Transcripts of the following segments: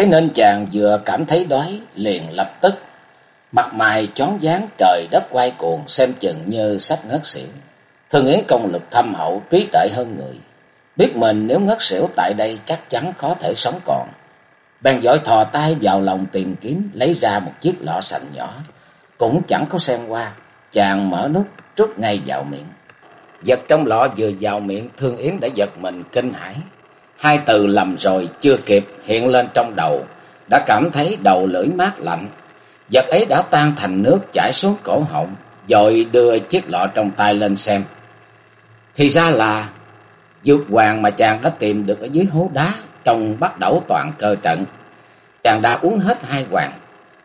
Thế nên chàng vừa cảm thấy đói, liền lập tức. Mặt mày chón dáng trời đất quay cuồng, xem chừng như sắp ngất xỉu. thương Yến công lực thâm hậu, trí tệ hơn người. Biết mình nếu ngất xỉu tại đây chắc chắn khó thể sống còn. Bèn giỏi thò tay vào lòng tìm kiếm, lấy ra một chiếc lọ sành nhỏ. Cũng chẳng có xem qua, chàng mở nút, trút ngay vào miệng. Giật trong lọ vừa vào miệng, Thương Yến đã giật mình kinh hãi. Hai từ lầm rồi chưa kịp hiện lên trong đầu, đã cảm thấy đầu lưỡi mát lạnh. Vật ấy đã tan thành nước chảy xuống cổ họng, rồi đưa chiếc lọ trong tay lên xem. Thì ra là dược hoàng mà chàng đã tìm được ở dưới hố đá trong bắt đầu toàn cơ trận. Chàng đã uống hết hai hoàng.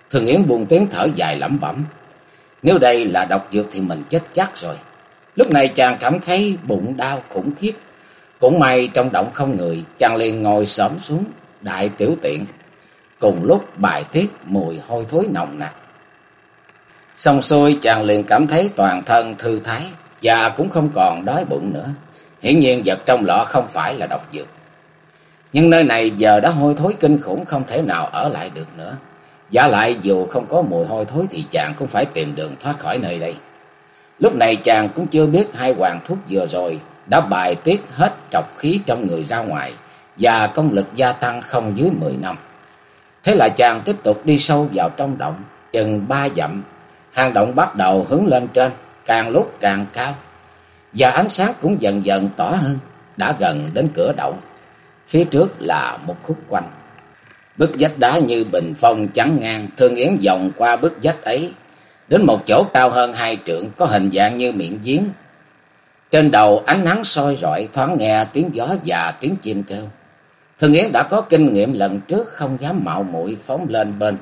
Thường Yến buồn tiếng thở dài lẩm bẩm. Nếu đây là độc dược thì mình chết chắc rồi. Lúc này chàng cảm thấy bụng đau khủng khiếp. Cũng may trong động không người, chàng liền ngồi xổm xuống, đại tiểu tiện. Cùng lúc bài tiết mùi hôi thối nồng nặc. Xong xuôi chàng liền cảm thấy toàn thân thư thái và cũng không còn đói bụng nữa. Hiển nhiên vật trong lọ không phải là độc dược. Nhưng nơi này giờ đã hôi thối kinh khủng không thể nào ở lại được nữa. Giả lại dù không có mùi hôi thối thì chàng cũng phải tìm đường thoát khỏi nơi đây. Lúc này chàng cũng chưa biết hai hoàng thuốc vừa rồi đã bài tiết hết trọc khí trong người ra ngoài và công lực gia tăng không dưới mười năm. Thế là chàng tiếp tục đi sâu vào trong động, chừng ba dặm, hang động bắt đầu hướng lên trên, càng lúc càng cao. Và ánh sáng cũng dần dần tỏ hơn, đã gần đến cửa động. Phía trước là một khúc quanh. Bức vách đá như bình phong trắng ngang, thương yến dòng qua bức vách ấy, đến một chỗ cao hơn hai trượng có hình dạng như miệng giếng trên đầu ánh nắng soi rọi thoáng nghe tiếng gió và tiếng chim kêu. Thường Yến đã có kinh nghiệm lần trước không dám mạo muội phóng lên bên,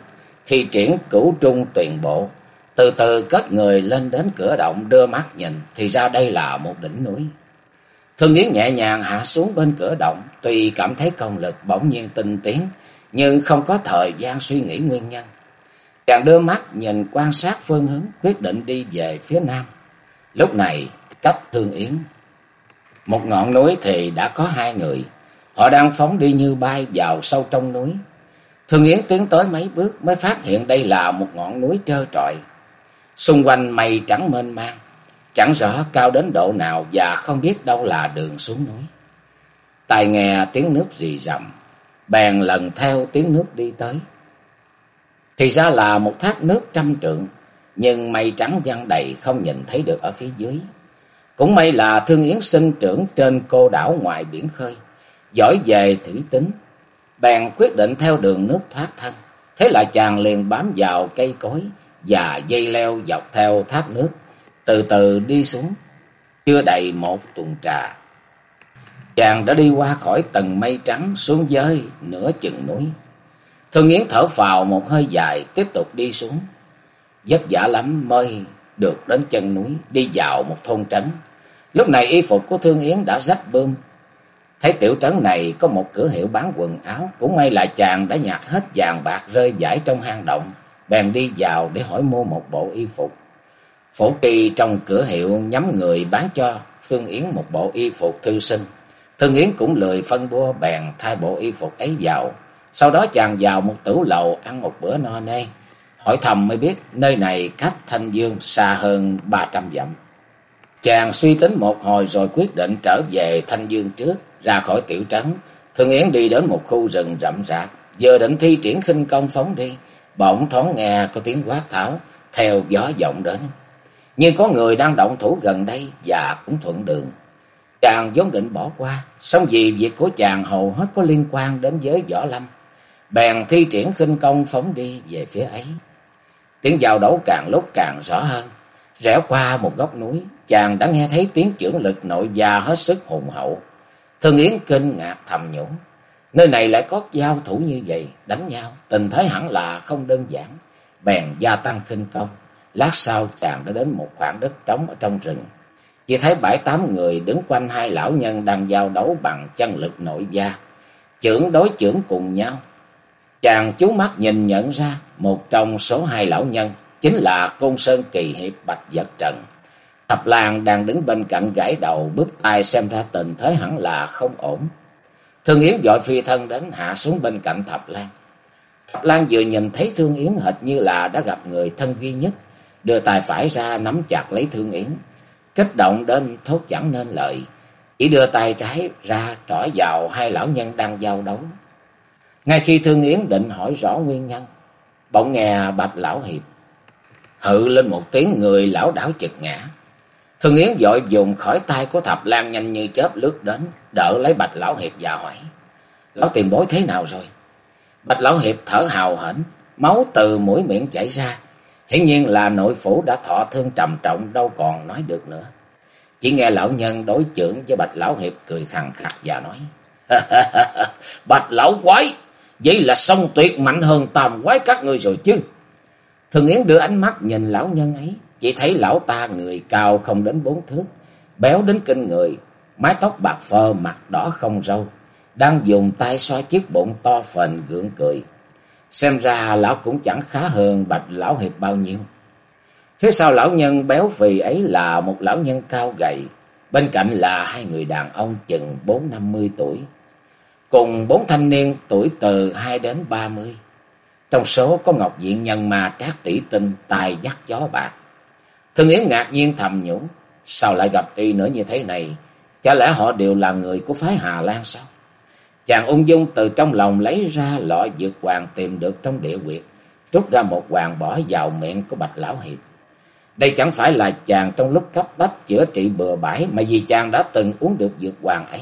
thì triển cửu trung tuyển bộ, từ từ cất người lên đến cửa động đưa mắt nhìn, thì ra đây là một đỉnh núi. Thường Yến nhẹ nhàng hạ xuống bên cửa động, tuy cảm thấy công lực bỗng nhiên tinh tiến, nhưng không có thời gian suy nghĩ nguyên nhân. Chàng đưa mắt nhìn quan sát phương hướng, quyết định đi về phía nam. Lúc này, cách Thương Yến. Một ngọn núi thì đã có hai người, họ đang phóng đi như bay vào sâu trong núi. Thương Yến tiến tới mấy bước mới phát hiện đây là một ngọn núi trơ trọi. Xung quanh mây trắng mênh mang, chẳng rõ cao đến độ nào và không biết đâu là đường xuống núi. Tai nghe tiếng nước rì rầm, bèn lần theo tiếng nước đi tới. Thì ra là một thác nước trăm trượng, nhưng mây trắng văng đầy không nhìn thấy được ở phía dưới. Cũng may là Thương Yến sinh trưởng trên cô đảo ngoài biển khơi, giỏi về thủy tính, bèn quyết định theo đường nước thoát thân. Thế là chàng liền bám vào cây cối và dây leo dọc theo thác nước, từ từ đi xuống, chưa đầy một tuần trà. Chàng đã đi qua khỏi tầng mây trắng xuống dưới nửa chừng núi. Thương Yến thở phào một hơi dài, tiếp tục đi xuống. Vất vả lắm mới được đến chân núi, đi vào một thôn trấn. Lúc này y phục của Thương Yến đã rách bơm. Thấy tiểu trấn này có một cửa hiệu bán quần áo, cũng may là chàng đã nhặt hết vàng bạc rơi vãi trong hang động, bèn đi vào để hỏi mua một bộ y phục. Phổ kỳ trong cửa hiệu nhắm người bán cho Thương Yến một bộ y phục thư sinh. Thương Yến cũng lười phân bua bèn thay bộ y phục ấy vào. Sau đó chàng vào một tử lầu ăn một bữa no nê. Hỏi thầm mới biết nơi này cách Thanh Dương xa hơn ba trăm dặm. Chàng suy tính một hồi rồi quyết định trở về Thanh Dương trước, ra khỏi tiểu trấn. Thương Yến đi đến một khu rừng rậm rạp, vừa định thi triển khinh công phóng đi, bỗng thoáng nghe có tiếng quát tháo, theo gió vọng đến. Như có người đang động thủ gần đây và cũng thuận đường. Chàng vốn định bỏ qua, xong vì việc của chàng hầu hết có liên quan đến giới võ lâm. Bèn thi triển khinh công phóng đi về phía ấy. Tiếng giao đấu càng lúc càng rõ hơn. Rẽ qua một góc núi, chàng đã nghe thấy tiếng trưởng lực nội gia hết sức hùng hậu. Thương Yến kinh ngạc thầm nhủ. Nơi này lại có giao thủ như vậy, đánh nhau, tình thế hẳn là không đơn giản. Bèn gia tăng khinh công. Lát sau chàng đã đến một khoảng đất trống ở trong rừng. Chỉ thấy bảy tám người đứng quanh hai lão nhân đang giao đấu bằng chân lực nội gia. Chưởng đối chưởng cùng nhau. Chàng chú mắt nhìn nhận ra một trong số hai lão nhân chính là Côn Sơn Kỳ Hiệp Bạch Vật Trần. Thập Lan đang đứng bên cạnh gãi đầu bước tay xem ra tình thế hẳn là không ổn. Thương Yến dội phi thân đến hạ xuống bên cạnh Thập Lan. Thập Lan vừa nhìn thấy Thương Yến hệt như là đã gặp người thân duy nhất, đưa tay phải ra nắm chặt lấy Thương Yến, kích động đến thốt chẳng nên lời, chỉ đưa tay trái ra trỏ vào hai lão nhân đang giao đấu. Ngay khi Thương Yến định hỏi rõ nguyên nhân, bỗng nghe Bạch Lão Hiệp hự lên một tiếng người lão đảo chực ngã. Thương Yến dội dùng khỏi tay của Thập Lan nhanh như chớp lướt đến, đỡ lấy Bạch Lão Hiệp và hỏi. Lão tiền bối thế nào rồi? Bạch Lão Hiệp thở hào hển, máu từ mũi miệng chảy ra. Hiển nhiên là nội phủ đã thọ thương trầm trọng đâu còn nói được nữa. Chỉ nghe lão nhân đối trưởng với Bạch Lão Hiệp cười khằng khặc và nói. Bạch Lão quái, vậy là song tuyệt mạnh hơn tàm quái các ngươi rồi chứ. Thường Yến đưa ánh mắt nhìn lão nhân ấy, chỉ thấy lão ta người cao không đến bốn thước, béo đến kinh người, mái tóc bạc phơ, mặt đỏ không râu, đang dùng tay xoa chiếc bụng to phền gượng cười. Xem ra lão cũng chẳng khá hơn bạch lão hiệp bao nhiêu. Phía sau lão nhân béo phì ấy là một lão nhân cao gầy, bên cạnh là hai người đàn ông chừng bốn năm mươi tuổi, cùng bốn thanh niên tuổi từ hai đến ba mươi. Trong số có Ngọc Diện Nhân mà Trác Tỷ Tinh tài dắt gió bạc. Thương Yến ngạc nhiên thầm nhủ, sao lại gặp y nữa như thế này? Chả lẽ họ đều là người của phái Hà Lan sao? Chàng ung dung từ trong lòng lấy ra lọ dược hoàng tìm được trong địa quyệt, rút ra một hoàng bỏ vào miệng của Bạch Lão Hiệp. Đây chẳng phải là chàng trong lúc cấp bách chữa trị bừa bãi mà vì chàng đã từng uống được dược hoàng ấy,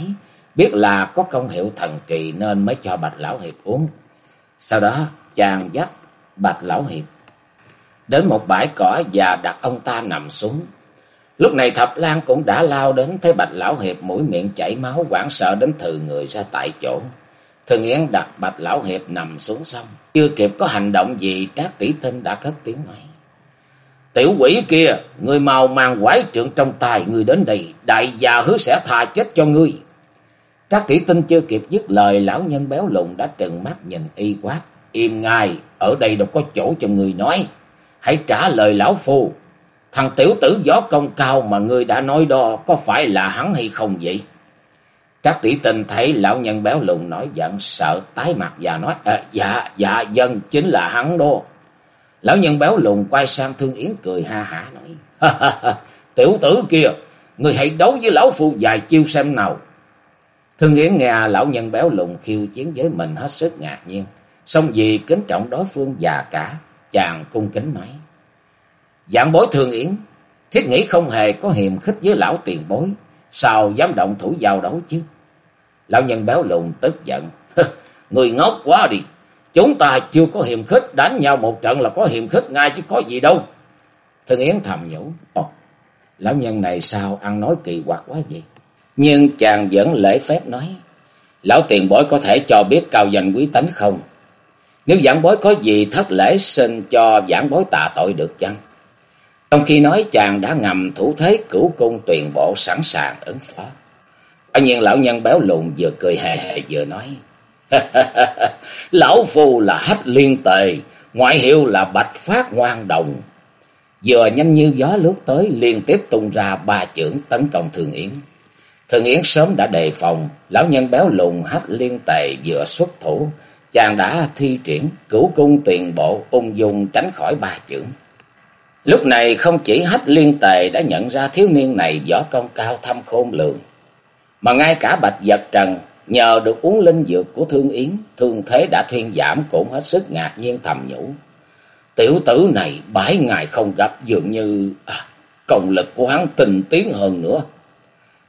biết là có công hiệu thần kỳ nên mới cho Bạch Lão Hiệp uống. Sau đó chàng dắt Bạch Lão Hiệp đến một bãi cỏ và đặt ông ta nằm xuống. Lúc này Thập Lan cũng đã lao đến thấy Bạch Lão Hiệp mũi miệng chảy máu hoảng sợ đến thừ người ra tại chỗ. Thường Yến đặt Bạch Lão Hiệp nằm xuống xong, chưa kịp có hành động gì Trác Tỷ Tinh đã cất tiếng nói. Tiểu quỷ kia, người mau mang quái trượng trong tay, người đến đây, đại già hứa sẽ tha chết cho ngươi các Tỷ Tinh chưa kịp dứt lời, lão nhân béo lùn đã trừng mắt nhìn y quát. Im ngay, ở đây đâu có chỗ cho người nói. Hãy trả lời lão phu. Thằng tiểu tử gió công cao mà ngươi đã nói đó có phải là hắn hay không vậy? Trác tỷ tình thấy lão nhân béo lùn nói giận sợ tái mặt và nói à, Dạ, dạ dân chính là hắn đó. Lão nhân béo lùn quay sang Thương Yến cười ha hả nói ha, ha, Tiểu tử kia, người hãy đấu với lão phu vài chiêu xem nào. Thương Yến nghe lão nhân béo lùn khiêu chiến với mình hết sức ngạc nhiên. Xong vì kính trọng đối phương già cả, chàng cung kính nói. Dạng bối Thương Yến, thiết nghĩ không hề có hiềm khích với lão tiền bối, sao dám động thủ giao đấu chứ? Lão nhân béo lùn tức giận. Người ngốc quá đi. Chúng ta chưa có hiềm khích. Đánh nhau một trận là có hiềm khích ngay chứ có gì đâu. Thương Yến thầm nhủ. Ồ, lão nhân này sao ăn nói kỳ quặc quá vậy? Nhưng chàng vẫn lễ phép nói. Lão tiền bối có thể cho biết cao danh quý tánh không? Nếu giảng bối có gì thất lễ xin cho giảng bối tạ tội được chăng? Trong khi nói chàng đã ngầm thủ thế cửu cung tuyền bộ sẵn sàng ứng phó. Quả nhiên lão nhân béo lùn vừa cười hề hề vừa nói. lão phu là hách liên tề, ngoại hiệu là bạch phát ngoan đồng. Vừa nhanh như gió lướt tới liên tiếp tung ra ba chưởng tấn công Thường Yến. Thường Yến sớm đã đề phòng, lão nhân béo lùn hách liên tề vừa xuất thủ, chàng đã thi triển cửu cung tuyền bộ ung dung tránh khỏi ba chưởng. Lúc này không chỉ hách liên tề đã nhận ra thiếu niên này võ công cao thâm khôn lường, mà ngay cả bạch vật trần nhờ được uống linh dược của thương yến, thương thế đã thuyên giảm cũng hết sức ngạc nhiên thầm nhủ. Tiểu tử này bảy ngày không gặp dường như à, công lực của hắn tình tiến hơn nữa.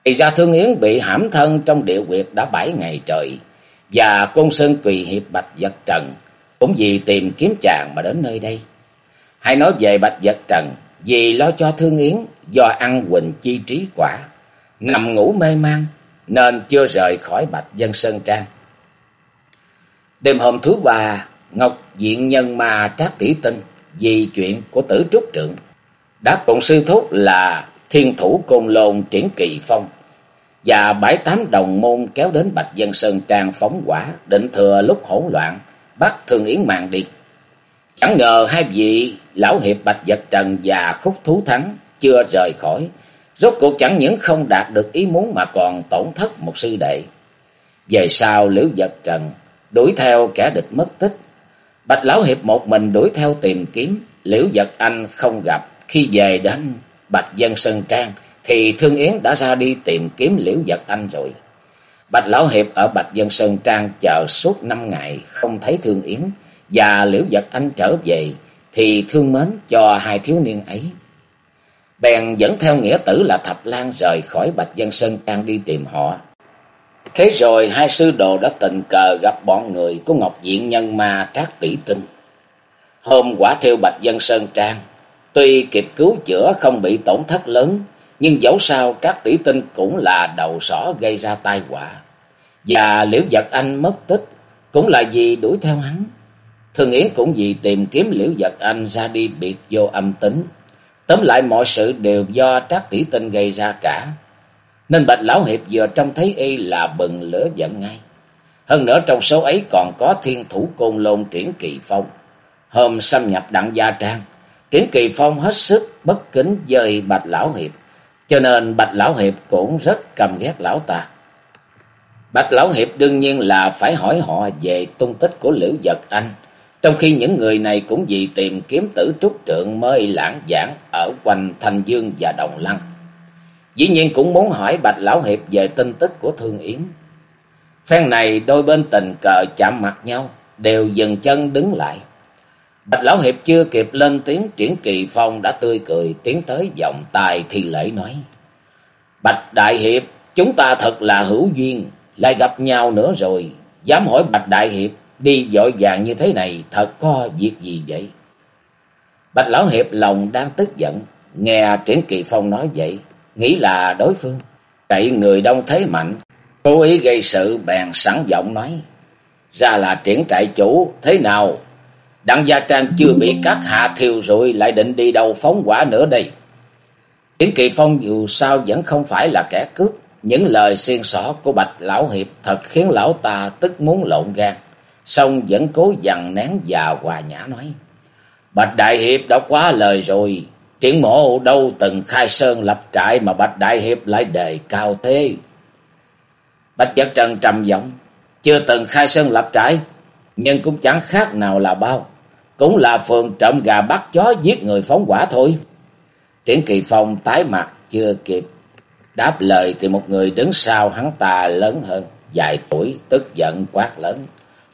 Thì ra thương yến bị hãm thân trong địa quyệt đã bảy ngày trời, và Côn Sơn Quỳ Hiệp Bạch Vật Trần cũng vì tìm kiếm chàng mà đến nơi đây. Hay nói về Bạch Vật Trần, vì lo cho Thương Yến do ăn quỳnh chi trí quả, nằm ngủ mê man nên chưa rời khỏi Bạch Dân Sơn Trang. Đêm hôm thứ ba, Ngọc Diện Nhân Ma Trác Tỷ Tinh vì chuyện của tử trúc trưởng đã cùng sư thúc là thiên thủ côn lôn triển kỳ phong và bảy tám đồng môn kéo đến Bạch Dân Sơn Trang phóng quả định thừa lúc hỗn loạn bắt Thương Yến mạng đi. Chẳng ngờ hai vị lão hiệp Bạch Vật Trần và Khúc Thú Thắng chưa rời khỏi, rốt cuộc chẳng những không đạt được ý muốn mà còn tổn thất một sư đệ. Về sau Liễu Vật Trần đuổi theo kẻ địch mất tích, Bạch lão hiệp một mình đuổi theo tìm kiếm, Liễu Vật Anh không gặp, khi về đến Bạch Dân Sơn Trang thì Thương Yến đã ra đi tìm kiếm Liễu Vật Anh rồi. Bạch Lão Hiệp ở Bạch Dân Sơn Trang chờ suốt năm ngày không thấy Thương Yến và Liễu Vật Anh trở về thì thương mến cho hai thiếu niên ấy. Bèn dẫn theo nghĩa tử là Thập Lan rời khỏi Bạch Dân Sơn Trang đi tìm họ. Thế rồi hai sư đồ đã tình cờ gặp bọn người của Ngọc Diện Nhân Ma Trác Tỷ Tinh. Hôm quả theo Bạch Dân Sơn Trang, tuy kịp cứu chữa không bị tổn thất lớn, nhưng dẫu sao Trác Tỷ Tinh cũng là đầu sỏ gây ra tai họa. Và Liễu Giật Anh mất tích cũng là vì đuổi theo hắn. Thường Yến cũng vì tìm kiếm Liễu Giật Anh ra đi biệt vô âm tính. Tóm lại mọi sự đều do Trác Tỷ Tinh gây ra cả. Nên Bạch Lão Hiệp vừa trông thấy y là bừng lửa giận ngay. Hơn nữa trong số ấy còn có thiên thủ côn lôn triển kỳ phong. Hôm xâm nhập đặng gia trang, triển kỳ phong hết sức bất kính dời Bạch Lão Hiệp. Cho nên Bạch Lão Hiệp cũng rất căm ghét Lão ta. Bạch Lão Hiệp đương nhiên là phải hỏi họ về tung tích của Liễu Giật Anh. Trong khi những người này cũng vì tìm kiếm tử trúc trượng mới lãng giảng ở quanh Thanh Dương và Đồng Lăng. Dĩ nhiên cũng muốn hỏi Bạch Lão Hiệp về tin tức của Thương Yến. Phen này đôi bên tình cờ chạm mặt nhau, đều dừng chân đứng lại. Bạch Lão Hiệp chưa kịp lên tiếng triển kỳ phong đã tươi cười tiến tới giọng tài thì lễ nói. Bạch Đại Hiệp, chúng ta thật là hữu duyên, lại gặp nhau nữa rồi. Dám hỏi Bạch Đại Hiệp, đi dội vàng như thế này thật có việc gì vậy? Bạch Lão Hiệp lòng đang tức giận, nghe triển kỳ phong nói vậy, nghĩ là đối phương. Cậy người đông thế mạnh, cố ý gây sự bèn sẵn giọng nói. Ra là triển trại chủ, thế nào? Đặng Gia Trang chưa bị các hạ thiêu rồi lại định đi đâu phóng quả nữa đây. Yến Kỳ Phong dù sao vẫn không phải là kẻ cướp. Những lời xiên xỏ của Bạch Lão Hiệp thật khiến lão ta tức muốn lộn gan. Xong vẫn cố dằn nén và hòa nhã nói. Bạch Đại Hiệp đã quá lời rồi. Triển mộ đâu từng khai sơn lập trại mà Bạch Đại Hiệp lại đề cao thế. Bạch Giật Trần trầm giọng. Chưa từng khai sơn lập trại. Nhưng cũng chẳng khác nào là bao cũng là phường trộm gà bắt chó giết người phóng quả thôi. Triển Kỳ Phong tái mặt chưa kịp đáp lời thì một người đứng sau hắn ta lớn hơn, vài tuổi, tức giận quát lớn.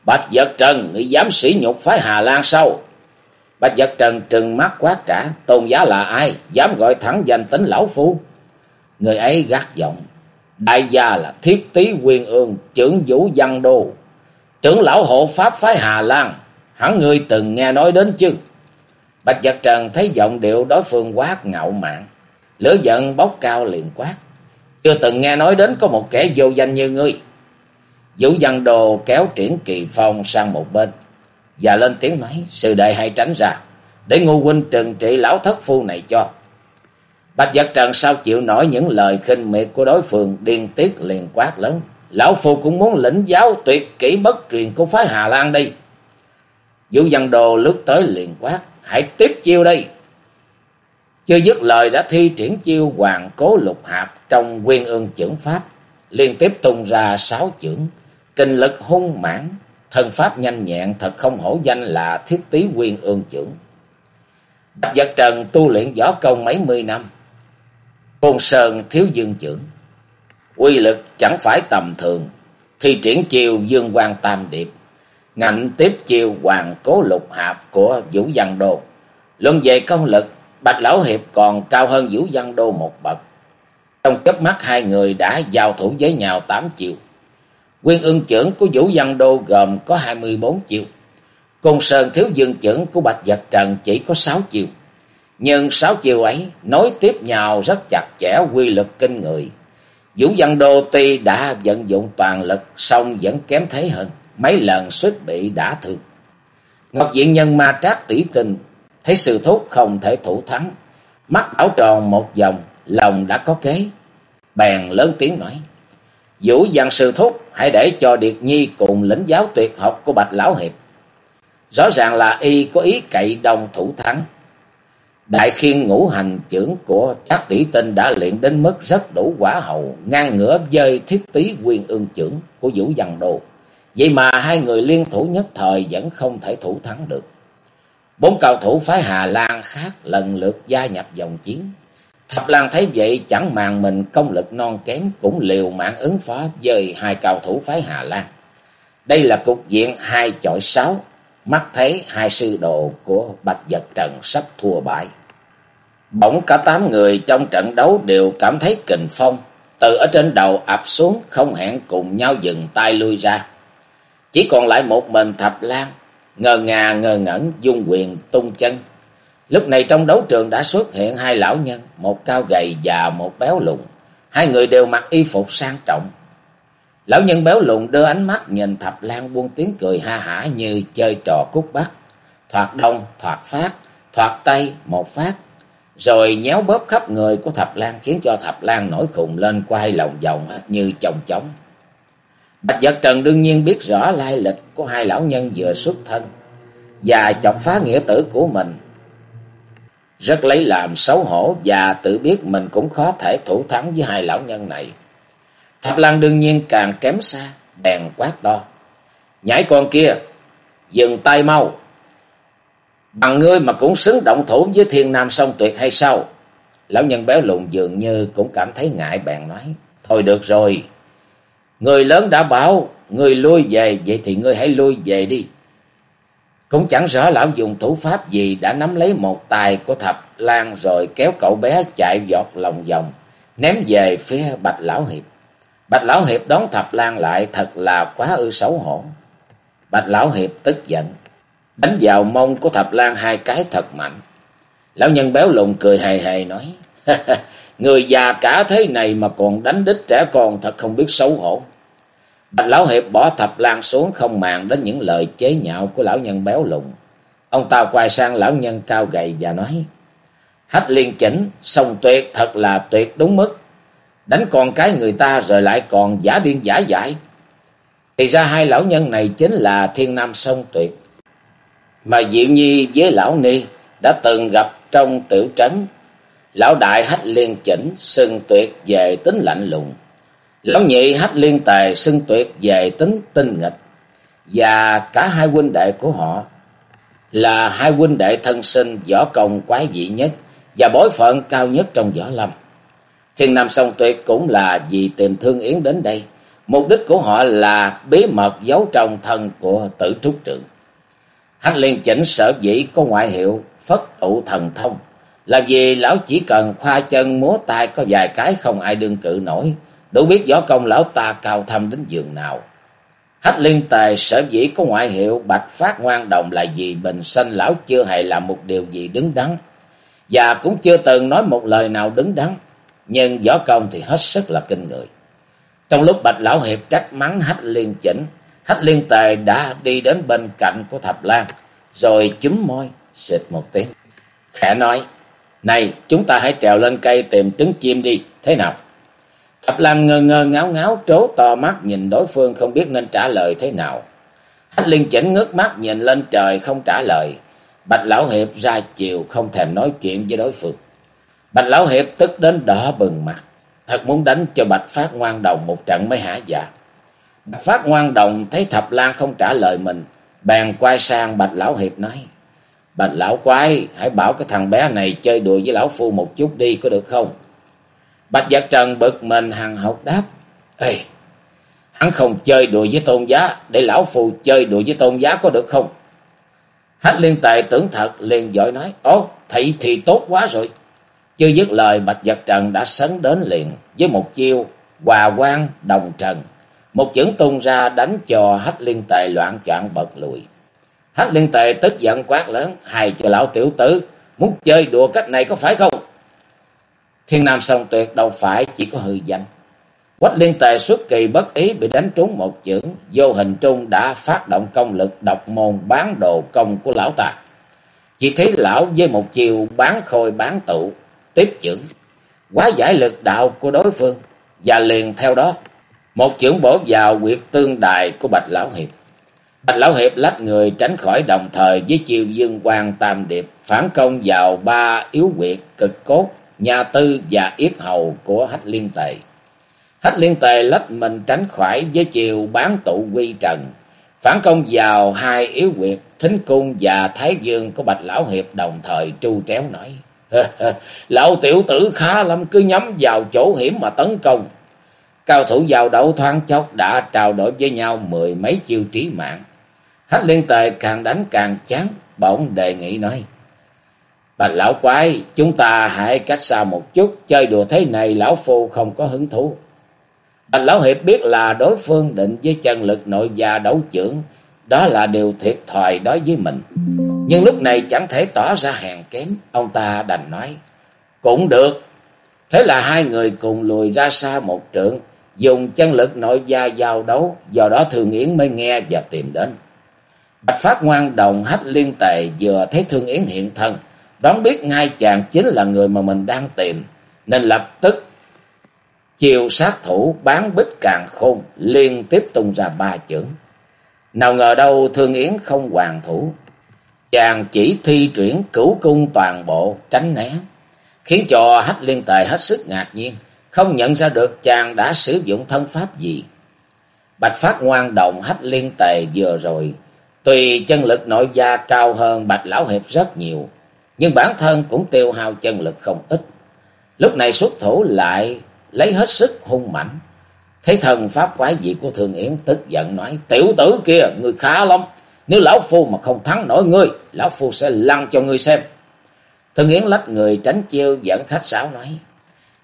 Bạch Giật Trần, người dám sỉ nhục phái Hà Lan sao? Bạch Giật Trần trừng mắt quát trả, tôn giá là ai, dám gọi thẳng danh tính lão phu. Người ấy gắt giọng, đại gia là thiết tí quyền ương, trưởng vũ văn đô, trưởng lão hộ pháp phái Hà Lan, hẳn ngươi từng nghe nói đến chứ. Bạch Giật Trần thấy giọng điệu đối phương quát ngạo mạn, lửa giận bốc cao liền quát. Chưa từng nghe nói đến có một kẻ vô danh như ngươi. Vũ văn đồ kéo triển kỳ phong sang một bên, và lên tiếng nói, sư đệ hãy tránh ra, để ngu huynh trừng trị lão thất phu này cho. Bạch Giật Trần sao chịu nổi những lời khinh miệt của đối phương điên tiết liền quát lớn. Lão phu cũng muốn lĩnh giáo tuyệt kỹ bất truyền của phái Hà Lan đi. Vũ Văn Đồ lướt tới liền quát. Hãy tiếp chiêu đây. Chưa dứt lời đã thi triển chiêu hoàng cố lục hạp trong quyên ương trưởng pháp. Liên tiếp tung ra sáu trưởng Kinh lực hung mãn. Thần pháp nhanh nhẹn, thật không hổ danh là thiết tí quyên ương trưởng. Bạch Giật Trần tu luyện võ công mấy mươi năm. Côn Sơn thiếu dương trưởng. Quy lực chẳng phải tầm thường. Thi triển chiêu dương quan tam điệp ngạnh tiếp chiêu hoàng cố lục hạp của Vũ Văn Đô. Luận về công lực, Bạch Lão Hiệp còn cao hơn Vũ Văn Đô một bậc. Trong chớp mắt hai người đã giao thủ với nhau tám chiêu. Quyên ương trưởng của Vũ Văn Đô gồm có hai mươi bốn chiêu. cùng Sơn Thiếu Dương trưởng của Bạch Vật Trần chỉ có sáu chiêu. Nhưng sáu chiêu ấy nối tiếp nhau rất chặt chẽ quy lực kinh người. Vũ Văn Đô tuy đã vận dụng toàn lực song vẫn kém thế hơn, mấy lần suýt bị đả thương. Ngọc Diện Nhân ma trác tỷ kinh, thấy sự thúc không thể thủ thắng, mắt đảo tròn một vòng, lòng đã có kế. Bèn lớn tiếng nói, Vũ dặn Sư Thúc, hãy để cho Điệt Nhi cùng lĩnh giáo tuyệt học của Bạch Lão Hiệp. Rõ ràng là y có ý cậy đồng thủ thắng. Đại khiên ngũ hành trưởng của các Tỷ Tinh đã luyện đến mức rất đủ quả hậu, ngang ngửa dơi thiết tí quyền ương trưởng của Vũ Văn Đồ. Vậy mà hai người liên thủ nhất thời vẫn không thể thủ thắng được. Bốn cao thủ phái Hà Lan khác lần lượt gia nhập dòng chiến. Thập Lan thấy vậy chẳng màng mình công lực non kém cũng liều mạng ứng phó với hai cao thủ phái Hà Lan. Đây là cục diện hai chọi sáu, mắt thấy hai sư đồ của Bạch Vật Trần sắp thua bại. Bỗng cả tám người trong trận đấu đều cảm thấy kình phong, từ ở trên đầu ập xuống không hẹn cùng nhau dừng tay lui ra. Chỉ còn lại một mình Thập Lan, ngờ ngà ngờ ngẩn dung quyền tung chân. Lúc này trong đấu trường đã xuất hiện hai lão nhân, một cao gầy và một béo lùn. Hai người đều mặc y phục sang trọng. Lão nhân béo lùn đưa ánh mắt nhìn Thập Lan buông tiếng cười ha hả như chơi trò cút bắt. Thoạt đông, thoạt phát, thoạt tay một phát. Rồi nhéo bóp khắp người của Thập Lan khiến cho Thập Lan nổi khùng lên quay lòng vòng như chồng chóng. Bạch Giật Trần đương nhiên biết rõ lai lịch của hai lão nhân vừa xuất thân và chọc phá nghĩa tử của mình. Rất lấy làm xấu hổ và tự biết mình cũng khó thể thủ thắng với hai lão nhân này. Thập Lan đương nhiên càng kém xa, bèn quát to. Nhảy con kia, dừng tay mau. Bằng ngươi mà cũng xứng động thủ với thiên nam sông tuyệt hay sao? Lão nhân béo lùn dường như cũng cảm thấy ngại bèn nói. Thôi được rồi, người lớn đã bảo, người lui về, vậy thì ngươi hãy lui về đi. Cũng chẳng rõ lão dùng thủ pháp gì đã nắm lấy một tài của thập lan rồi kéo cậu bé chạy giọt lòng vòng, ném về phía bạch lão hiệp. Bạch lão hiệp đón thập lan lại thật là quá ư xấu hổ. Bạch lão hiệp tức giận, đánh vào mông của thập lan hai cái thật mạnh. Lão nhân béo lùn cười hề hề nói, người già cả thế này mà còn đánh đích trẻ con thật không biết xấu hổ. Bạch Lão Hiệp bỏ thập lan xuống không màng đến những lời chế nhạo của lão nhân béo lùn. Ông ta quay sang lão nhân cao gầy và nói, Hách liên chỉnh, sông tuyệt thật là tuyệt đúng mức. Đánh con cái người ta rồi lại còn giả điên giả dại. Thì ra hai lão nhân này chính là thiên nam sông tuyệt. Mà Diệu Nhi với lão Ni đã từng gặp trong tiểu trấn. Lão đại hách liên chỉnh, xưng tuyệt về tính lạnh lùng. Lão nhị hách liên tài xưng tuyệt về tính tinh nghịch. Và cả hai huynh đệ của họ là hai huynh đệ thân sinh võ công quái dị nhất và bối phận cao nhất trong võ lâm. Thiên Nam Song Tuyệt cũng là vì tìm Thương Yến đến đây. Mục đích của họ là bí mật giấu trong thân của tử trúc trưởng. hắc liên chỉnh sở dĩ có ngoại hiệu phất tụ thần thông. Là vì lão chỉ cần khoa chân múa tay có vài cái không ai đương cự nổi đủ biết võ công lão ta cao thâm đến giường nào. Hách liên tề sở dĩ có ngoại hiệu bạch phát ngoan đồng là vì bình sinh lão chưa hề làm một điều gì đứng đắn. Và cũng chưa từng nói một lời nào đứng đắn. Nhưng võ công thì hết sức là kinh người. Trong lúc bạch lão hiệp trách mắng hách liên chỉnh, hách liên tề đã đi đến bên cạnh của thập lan, rồi chúm môi, xịt một tiếng. Khẽ nói, này chúng ta hãy trèo lên cây tìm trứng chim đi, thế nào? Thập Lan ngơ ngơ ngáo ngáo trố to mắt nhìn đối phương không biết nên trả lời thế nào. Hách liên chỉnh ngước mắt nhìn lên trời không trả lời. Bạch Lão Hiệp ra chiều không thèm nói chuyện với đối phương. Bạch Lão Hiệp tức đến đỏ bừng mặt. Thật muốn đánh cho Bạch Phát ngoan đồng một trận mới hả dạ. Bạch Phát ngoan đồng thấy Thập Lan không trả lời mình. Bèn quay sang Bạch Lão Hiệp nói. Bạch Lão quái, hãy bảo cái thằng bé này chơi đùa với Lão Phu một chút đi có được không? Bạch Giật Trần bực mình hằng học đáp. Ê, hắn không chơi đùa với tôn giá, để lão phu chơi đùa với tôn giá có được không? Hách liên tài tưởng thật liền giỏi nói. Ồ, thị thì tốt quá rồi. Chưa dứt lời Bạch Giật Trần đã sấn đến liền với một chiêu hòa quang đồng trần. Một chưởng tung ra đánh cho hách liên tài loạn choạng bật lùi. Hách liên tề tức giận quát lớn. Hài cho lão tiểu tử, Muốn chơi đùa cách này có phải không? Thiên Nam song tuyệt đâu phải chỉ có hư danh. Quách liên tề xuất kỳ bất ý bị đánh trúng một chưởng, vô hình trung đã phát động công lực độc môn bán đồ công của lão ta. Chỉ thấy lão với một chiều bán khôi bán tụ, tiếp chưởng, quá giải lực đạo của đối phương, và liền theo đó, một chưởng bổ vào quyệt tương đài của Bạch Lão Hiệp. Bạch Lão Hiệp lách người tránh khỏi đồng thời với chiều dương quan tam điệp, phản công vào ba yếu quyệt cực cốt, nhà tư và yết hầu của hách liên tề. Hách liên tề lách mình tránh khỏi với chiều bán tụ quy trần, phản công vào hai yếu quyệt thính cung và thái dương của Bạch Lão Hiệp đồng thời tru tréo nói. Lão tiểu tử khá lắm cứ nhắm vào chỗ hiểm mà tấn công. Cao thủ vào đấu thoáng chốc đã trao đổi với nhau mười mấy chiêu trí mạng. Hách liên tề càng đánh càng chán, bỗng đề nghị nói. Bạch lão quái, chúng ta hãy cách xa một chút, chơi đùa thế này lão phu không có hứng thú. Bạch lão hiệp biết là đối phương định với chân lực nội gia đấu trưởng, đó là điều thiệt thòi đối với mình. Nhưng lúc này chẳng thể tỏ ra hèn kém, ông ta đành nói. Cũng được. Thế là hai người cùng lùi ra xa một trượng, dùng chân lực nội gia giao đấu, do đó Thường Yến mới nghe và tìm đến. Bạch Phát ngoan đồng hách liên tề vừa thấy Thương Yến hiện thân, đoán biết ngay chàng chính là người mà mình đang tìm, nên lập tức chiều sát thủ bán bích càng khôn, liên tiếp tung ra ba chưởng. Nào ngờ đâu Thương Yến không hoàn thủ, chàng chỉ thi chuyển cửu cung toàn bộ tránh né, khiến cho hách liên tề hết sức ngạc nhiên, không nhận ra được chàng đã sử dụng thân pháp gì. Bạch Phát ngoan đồng hách liên tề vừa rồi, Tuy chân lực nội gia cao hơn Bạch Lão Hiệp rất nhiều, nhưng bản thân cũng tiêu hao chân lực không ít. Lúc này xuất thủ lại lấy hết sức hung mạnh. Thấy thần pháp quái dị của Thường Yến tức giận nói, tiểu tử kia, người khá lắm. Nếu Lão Phu mà không thắng nổi ngươi, Lão Phu sẽ lăn cho ngươi xem. Thường Yến lách người tránh chiêu dẫn khách sáo nói,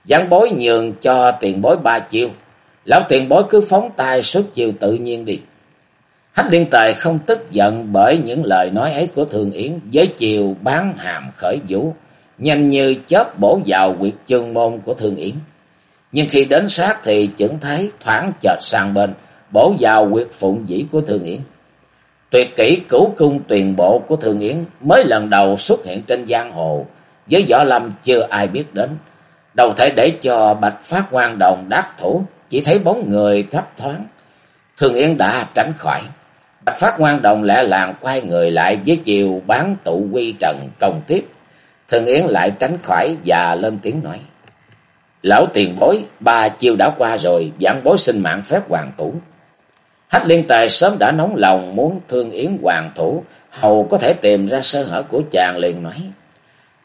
giảng bối nhường cho tiền bối ba chiêu. Lão tiền bối cứ phóng tay xuất chiêu tự nhiên đi. Hách liên tề không tức giận bởi những lời nói ấy của Thường Yến với chiều bán hàm khởi vũ, nhanh như chớp bổ vào quyệt chương môn của Thường Yến. Nhưng khi đến sát thì chững thấy thoáng chợt sang bên, bổ vào quyệt phụng dĩ của Thường Yến. Tuyệt kỹ cửu cung tuyền bộ của Thường Yến mới lần đầu xuất hiện trên giang hồ, với võ lâm chưa ai biết đến. Đầu thể để cho Bạch Phát quan đồng đắc thủ, chỉ thấy bóng người thấp thoáng. Thường Yến đã tránh khỏi. Bạch Phát ngoan đồng lẽ làng quay người lại với chiều bán tụ quy trần công tiếp. Thường Yến lại tránh khỏi và lên tiếng nói. Lão tiền bối, ba chiêu đã qua rồi, giảng bối xin mạng phép hoàng thủ. Hách liên tài sớm đã nóng lòng muốn thương Yến hoàng thủ, hầu có thể tìm ra sơ hở của chàng liền nói.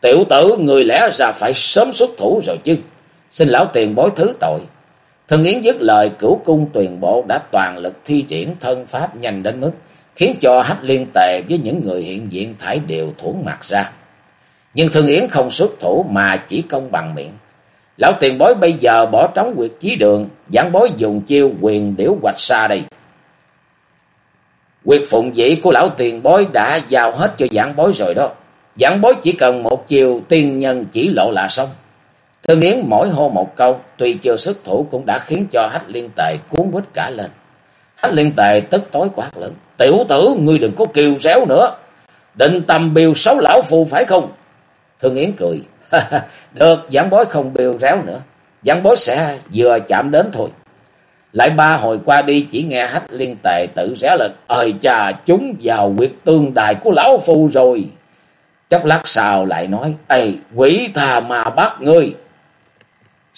Tiểu tử, người lẽ ra phải sớm xuất thủ rồi chứ. Xin lão tiền bối thứ tội. Thần Yến dứt lời cửu cung tuyền bộ đã toàn lực thi triển thân pháp nhanh đến mức khiến cho hách liên tề với những người hiện diện thải đều thuẫn mặt ra. Nhưng Thường Yến không xuất thủ mà chỉ công bằng miệng. Lão tiền bối bây giờ bỏ trống quyệt chí đường, giảng bối dùng chiêu quyền điểu hoạch xa đây. Quyệt phụng dĩ của lão tiền bối đã giao hết cho giảng bối rồi đó. Giảng bối chỉ cần một chiều tiên nhân chỉ lộ là xong. Thương Yến mỗi hô một câu, tuy chưa xuất thủ cũng đã khiến cho Hách Liên Tề cuốn quýt cả lên. Hách Liên Tề tức tối quát lớn, tiểu tử, ngươi đừng có kiều réo nữa. Định tầm biêu xấu lão phù phải không? Thương Yến cười, được, giảng bối không biêu réo nữa. Giảng bối sẽ vừa chạm đến thôi. Lại ba hồi qua đi chỉ nghe Hách Liên Tề tự réo lên, ơi cha, chúng vào quyệt tương đài của lão phù rồi. Chốc lát sau lại nói, Ê, quỷ thà mà bắt ngươi.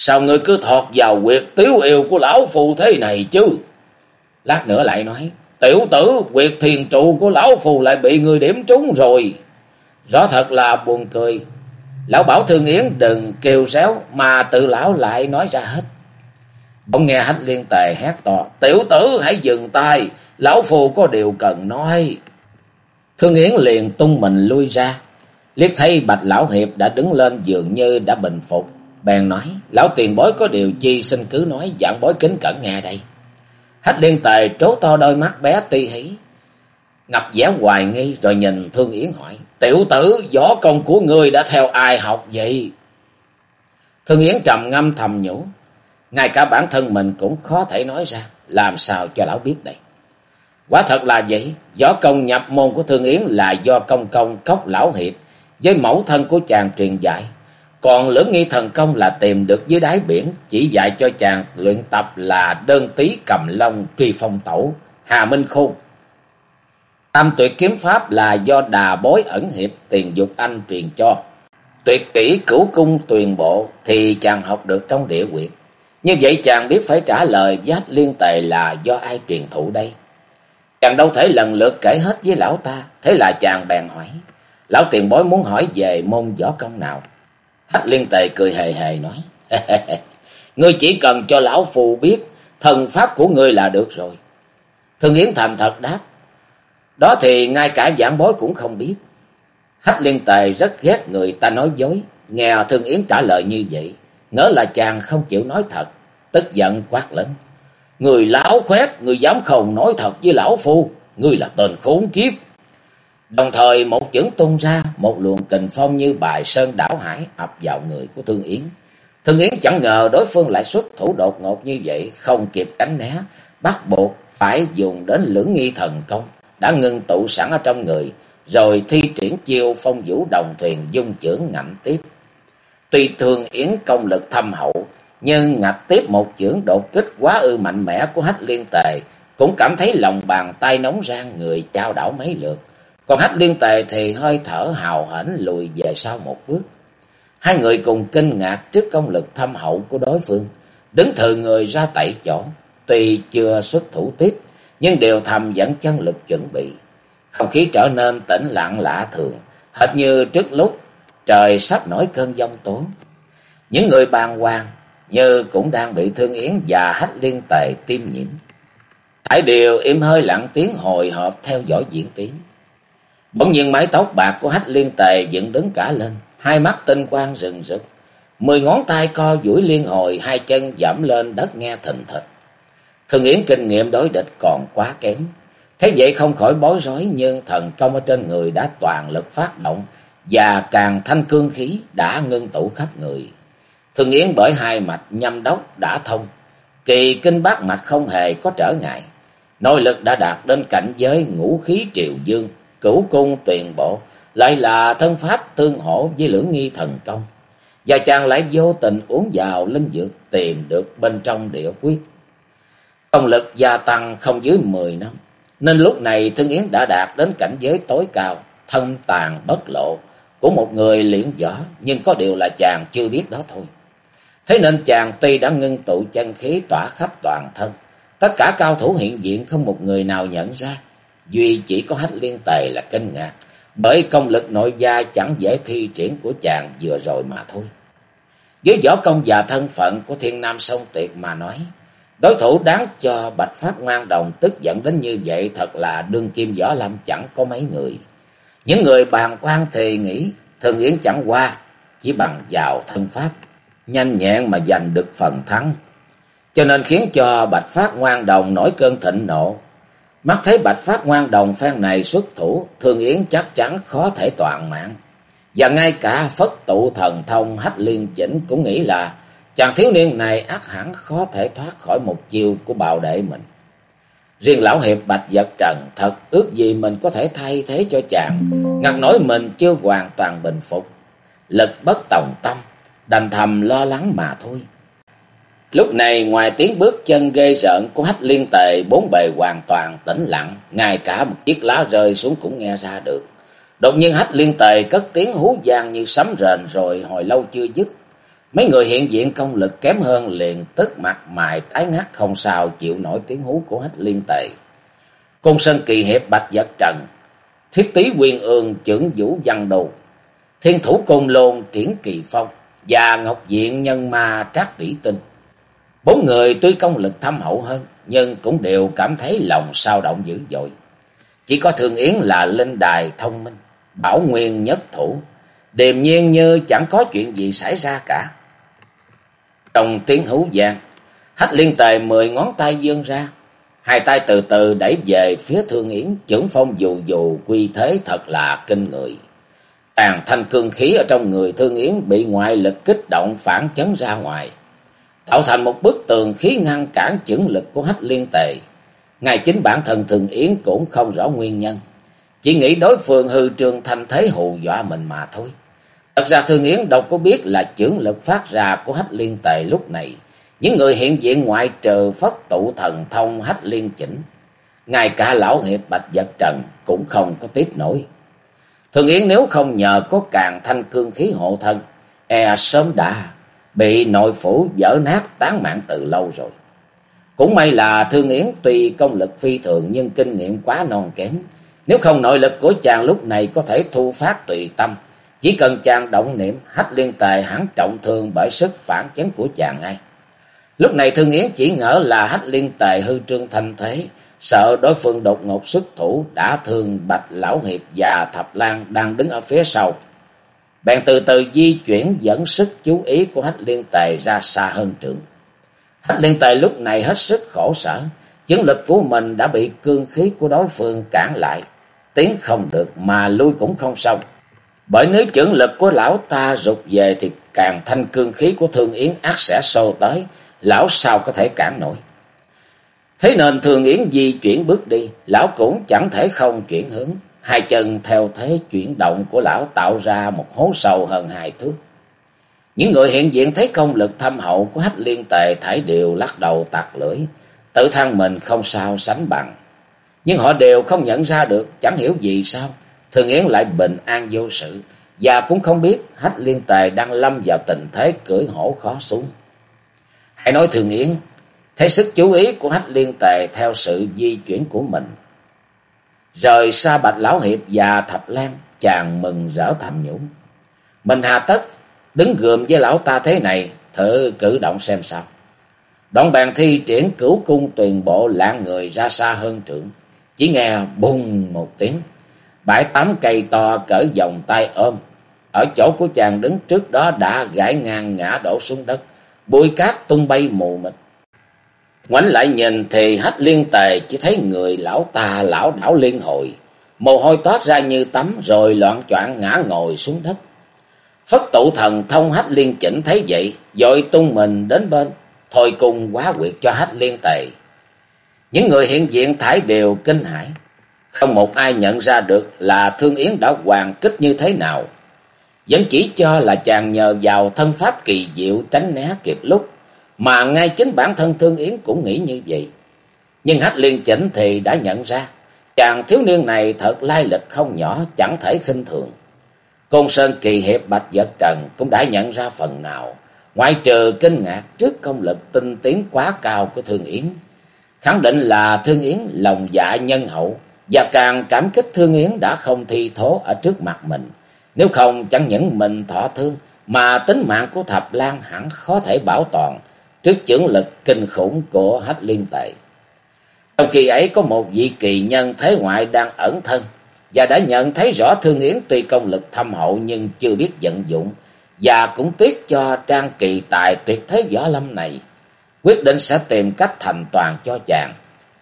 Sao ngươi cứ thọt vào quyệt tiếu yêu của lão phù thế này chứ? Lát nữa lại nói, tiểu tử, quyệt thiền trụ của lão phù lại bị người điểm trúng rồi. Rõ thật là buồn cười. Lão bảo Thương Yến đừng kêu réo mà tự lão lại nói ra hết. Bỗng nghe hách liên tề hét to, tiểu tử hãy dừng tay, lão phù có điều cần nói. Thương Yến liền tung mình lui ra, liếc thấy bạch lão hiệp đã đứng lên dường như đã bình phục. Bèn nói, lão tiền bối có điều chi xin cứ nói dạng bối kính cẩn nghe đây. Hách liên tài trố to đôi mắt bé ti hỉ. ngập vẻ hoài nghi rồi nhìn Thương Yến hỏi. Tiểu tử, võ công của ngươi đã theo ai học vậy? Thương Yến trầm ngâm thầm nhủ. Ngay cả bản thân mình cũng khó thể nói ra. Làm sao cho lão biết đây? Quả thật là vậy. Võ công nhập môn của Thương Yến là do công công cốc lão hiệp với mẫu thân của chàng truyền dạy. Còn lưỡng nghi thần công là tìm được dưới đáy biển, chỉ dạy cho chàng luyện tập là đơn tí cầm long truy phong tẩu, hà minh khôn. Tam tuyệt kiếm pháp là do đà bối ẩn hiệp tiền dục anh truyền cho. Tuyệt kỹ cửu cung tuyền bộ thì chàng học được trong địa quyệt. Như vậy chàng biết phải trả lời giác liên tề là do ai truyền thụ đây. Chàng đâu thể lần lượt kể hết với lão ta, thế là chàng bèn hỏi. Lão tiền bối muốn hỏi về môn võ công nào? Hách liên tề cười hề hề nói. ngươi chỉ cần cho lão phù biết thần pháp của ngươi là được rồi. Thương Yến thành thật đáp. Đó thì ngay cả giảng bối cũng không biết. Hách liên tề rất ghét người ta nói dối. Nghe Thương Yến trả lời như vậy. Ngỡ là chàng không chịu nói thật. Tức giận quát lớn. Người lão khoét, người dám không nói thật với lão phu. Ngươi là tên khốn kiếp. Đồng thời một chưởng tung ra, một luồng kình phong như bài sơn đảo hải ập vào người của Thương Yến. Thương Yến chẳng ngờ đối phương lại xuất thủ đột ngột như vậy, không kịp tránh né, bắt buộc phải dùng đến lưỡng nghi thần công, đã ngưng tụ sẵn ở trong người, rồi thi triển chiêu phong vũ đồng thuyền dung chưởng ngậm tiếp. Tuy Thương Yến công lực thâm hậu, nhưng ngạch tiếp một chưởng đột kích quá ư mạnh mẽ của hách liên tề, cũng cảm thấy lòng bàn tay nóng rang người trao đảo mấy lượt. Còn hách liên tề thì hơi thở hào hển lùi về sau một bước. Hai người cùng kinh ngạc trước công lực thâm hậu của đối phương, đứng thừ người ra tẩy chỗ, tuy chưa xuất thủ tiếp, nhưng đều thầm dẫn chân lực chuẩn bị. Không khí trở nên tĩnh lặng lạ thường, hệt như trước lúc trời sắp nổi cơn giông tố. Những người bàn hoàng như cũng đang bị thương yến và hách liên tề tiêm nhiễm. Thải điều im hơi lặng tiếng hồi hộp theo dõi diễn tiến. Bỗng nhiên mái tóc bạc của hách liên tề dựng đứng cả lên, hai mắt tinh quang rừng rực. Mười ngón tay co duỗi liên hồi, hai chân giảm lên đất nghe thình thịch. Thường Yến kinh nghiệm đối địch còn quá kém. Thế vậy không khỏi bối rối nhưng thần công ở trên người đã toàn lực phát động và càng thanh cương khí đã ngưng tụ khắp người. Thường Yến bởi hai mạch nhâm đốc đã thông, kỳ kinh bát mạch không hề có trở ngại. Nội lực đã đạt đến cảnh giới ngũ khí triều dương, cửu cung tuyền bộ, lại là thân pháp tương hỗ với lưỡng nghi thần công. Và chàng lại vô tình uống vào linh dược tìm được bên trong địa quyết. Công lực gia tăng không dưới 10 năm, nên lúc này Thương Yến đã đạt đến cảnh giới tối cao, thân tàn bất lộ của một người luyện võ, nhưng có điều là chàng chưa biết đó thôi. Thế nên chàng tuy đã ngưng tụ chân khí tỏa khắp toàn thân, tất cả cao thủ hiện diện không một người nào nhận ra, duy chỉ có Hách Liên Tề là kinh ngạc, bởi công lực nội gia chẳng dễ thi triển của chàng vừa rồi mà thôi. Với võ công và thân phận của thiên nam sông tuyệt mà nói, đối thủ đáng cho Bạch pháp ngoan đồng tức giận đến như vậy thật là đương kim võ lâm chẳng có mấy người. Những người bàn quan thì nghĩ Thường Yến chẳng qua, chỉ bằng vào thân pháp, nhanh nhẹn mà giành được phần thắng. Cho nên khiến cho Bạch Phát ngoan đồng nổi cơn thịnh nộ, Mắt thấy Bạch Phát ngoan đồng phen này xuất thủ, Thương Yến chắc chắn khó thể toàn mạng. Và ngay cả Phất tụ thần thông hách liên chỉnh cũng nghĩ là chàng thiếu niên này ác hẳn khó thể thoát khỏi một chiêu của bào đệ mình. Riêng lão hiệp Bạch Vật Trần thật ước gì mình có thể thay thế cho chàng, ngặt nổi mình chưa hoàn toàn bình phục. Lực bất tòng tâm, đành thầm lo lắng mà thôi. Lúc này ngoài tiếng bước chân ghê rợn của hách liên tề bốn bề hoàn toàn tĩnh lặng, ngay cả một chiếc lá rơi xuống cũng nghe ra được. Đột nhiên hách liên tề cất tiếng hú vang như sấm rền rồi hồi lâu chưa dứt. Mấy người hiện diện công lực kém hơn liền tức mặt mày tái ngắt không sao chịu nổi tiếng hú của hách liên tề. Côn Sơn kỳ hiệp bạch giật trần, thiết tý quyền ương trưởng vũ văn đồ, thiên thủ côn lôn triển kỳ phong và ngọc diện nhân ma trác tỷ tinh. Bốn người tuy công lực thâm hậu hơn, nhưng cũng đều cảm thấy lòng sao động dữ dội. Chỉ có Thường Yến là linh đài thông minh, bảo nguyên nhất thủ, điềm nhiên như chẳng có chuyện gì xảy ra cả. Trong tiếng hú giang hách liên tề mười ngón tay dương ra, Hai tay từ từ đẩy về phía Thương Yến, trưởng phong dù dù quy thế thật là kinh người. Tàn thanh cương khí ở trong người Thương Yến bị ngoại lực kích động phản chấn ra ngoài, tạo thành một bức tường khí ngăn cản chưởng lực của hách liên tề. Ngài chính bản thân Thường Yến cũng không rõ nguyên nhân, chỉ nghĩ đối phương hư trường thành thế hù dọa mình mà thôi. Thật ra Thường Yến đâu có biết là chưởng lực phát ra của hách liên tề lúc này. Những người hiện diện ngoại trừ phất tụ thần thông hách liên chỉnh. Ngay cả lão hiệp bạch vật trần cũng không có tiếp nổi. Thường Yến nếu không nhờ có càng thanh cương khí hộ thân, e sớm đã bị nội phủ dở nát tán mạng từ lâu rồi. Cũng may là Thương Yến tuy công lực phi thường nhưng kinh nghiệm quá non kém. Nếu không nội lực của chàng lúc này có thể thu phát tùy tâm. Chỉ cần chàng động niệm, hách liên tài hẳn trọng thương bởi sức phản chấn của chàng ngay. Lúc này Thương Yến chỉ ngỡ là hách liên tài hư trương thanh thế. Sợ đối phương đột ngột xuất thủ, đã thương Bạch Lão Hiệp và Thập Lan đang đứng ở phía sau. Bèn từ từ di chuyển dẫn sức chú ý của hách liên tài ra xa hơn trưởng. Hách liên tài lúc này hết sức khổ sở. chiến lực của mình đã bị cương khí của đối phương cản lại. Tiến không được mà lui cũng không xong. Bởi nếu trưởng lực của lão ta rụt về thì càng thanh cương khí của Thương Yến ác sẽ xô tới. Lão sao có thể cản nổi. Thế nên Thương Yến di chuyển bước đi. Lão cũng chẳng thể không chuyển hướng. Hai chân theo thế chuyển động của lão tạo ra một hố sâu hơn hai thước. Những người hiện diện thấy công lực thâm hậu của hách liên tề thải đều lắc đầu tặc lưỡi. Tự thăng mình không sao sánh bằng. Nhưng họ đều không nhận ra được, chẳng hiểu gì sao. Thường Yến lại bình an vô sự. Và cũng không biết hách liên tề đang lâm vào tình thế cưỡi hổ khó xuống. Hãy nói Thường Yến, thấy sức chú ý của hách liên tề theo sự di chuyển của mình. Rời xa Bạch Lão Hiệp và Thập Lan, chàng mừng rỡ thầm nhủ. Mình hà tất, đứng gườm với lão ta thế này, thử cử động xem sao. Đoạn bàn thi triển cửu cung tuyền bộ lạng người ra xa hơn trưởng. Chỉ nghe bùng một tiếng. Bãi tám cây to cỡ vòng tay ôm. Ở chỗ của chàng đứng trước đó đã gãy ngang ngã đổ xuống đất. Bụi cát tung bay mù mịt. Ngoảnh lại nhìn thì hách liên tề chỉ thấy người lão ta lão đảo liên hồi. Mồ hôi toát ra như tắm rồi loạn choạng ngã ngồi xuống đất. Phất tụ thần thông hách liên chỉnh thấy vậy, dội tung mình đến bên, thôi cùng quá quyệt cho hách liên tề. Những người hiện diện thải đều kinh hãi, không một ai nhận ra được là Thương Yến đã hoàn kích như thế nào. Vẫn chỉ cho là chàng nhờ vào thân pháp kỳ diệu tránh né kịp lúc, mà ngay chính bản thân Thương Yến cũng nghĩ như vậy. Nhưng Hách Liên Chỉnh thì đã nhận ra, chàng thiếu niên này thật lai lịch không nhỏ, chẳng thể khinh thường. Côn Sơn Kỳ Hiệp Bạch Giật Trần cũng đã nhận ra phần nào, ngoại trừ kinh ngạc trước công lực tinh tiến quá cao của Thương Yến. Khẳng định là Thương Yến lòng dạ nhân hậu, và càng cảm kích Thương Yến đã không thi thố ở trước mặt mình. Nếu không chẳng những mình thọ thương, mà tính mạng của Thập Lan hẳn khó thể bảo toàn trước chưởng lực kinh khủng của Hách Liên Tệ. Trong khi ấy có một vị kỳ nhân thế ngoại đang ẩn thân, và đã nhận thấy rõ Thương Yến tuy công lực thâm hậu nhưng chưa biết vận dụng, và cũng tiếc cho trang kỳ tài tuyệt thế võ lâm này, quyết định sẽ tìm cách thành toàn cho chàng.